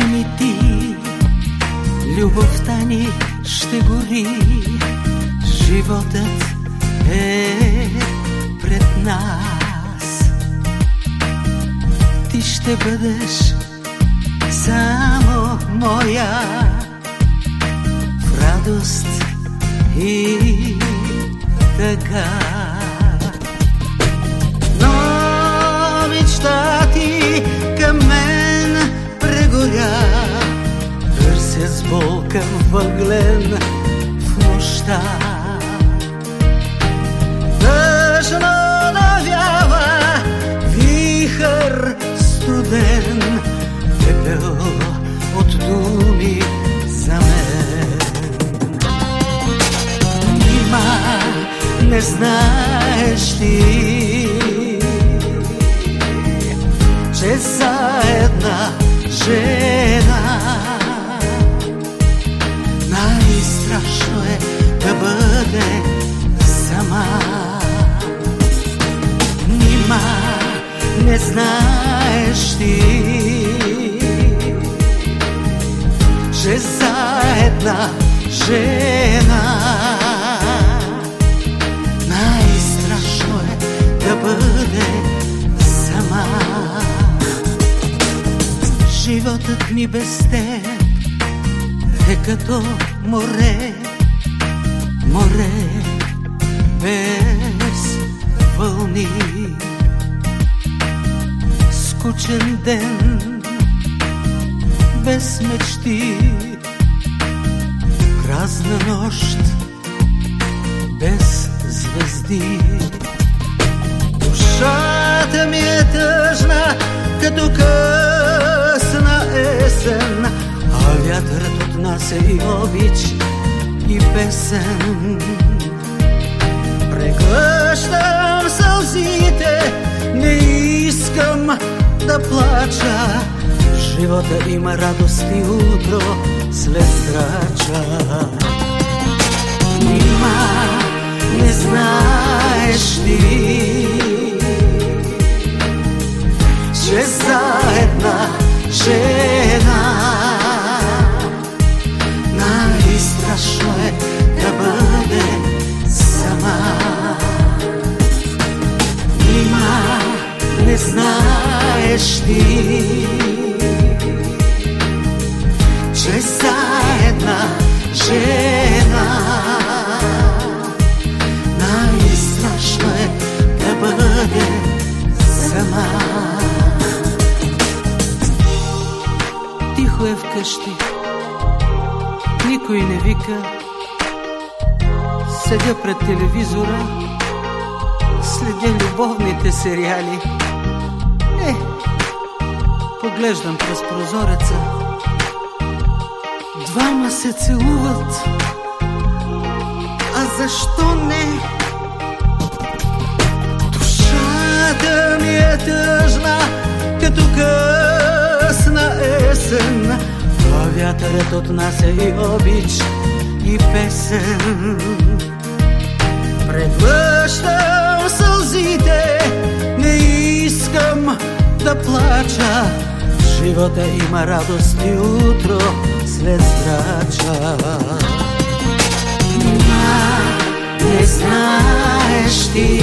свърши ми ти, любовта ни ще гори, животът е пред нас. Ти ще бъдеш само моя в радост и тъга. Но мечта прегоря, търся с болка въглен в нощта. Тъжно навява вихър студен, пепел от думи за мен. Нима не знаеш ли, че за една жена най-страшно е да бъде сама. Нима не знаеш ли, че за Животът ми без теб е като море, море без вълни. Скучен ден без мечти, празна нощ без звезди. Душата ми е тъжна, като късна отнася и обич, и песен. Преглъщам сълзите, не искам да плача. Живота има радост и утро след здрача. Нима не знаеш ли, че за Вкъщи, никой не вика. Седя пред телевизора, следя любовните сериали. Е, поглеждам през прозореца. Двама се целуват, а защо не? Вятърът отнася и обич, и песен. Преглъщам сълзите, не искам да плача. В живота има радост и утро след здрача. Нима не знаеш ти,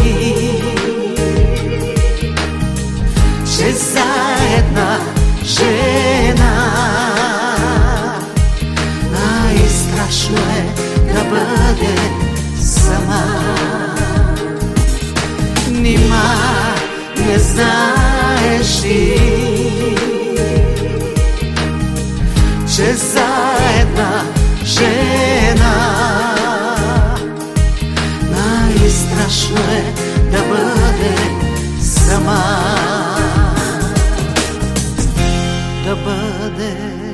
че за бъде сама. Нима не знаеш ли, че за една жена най-страшно е да бъде сама. Да бъде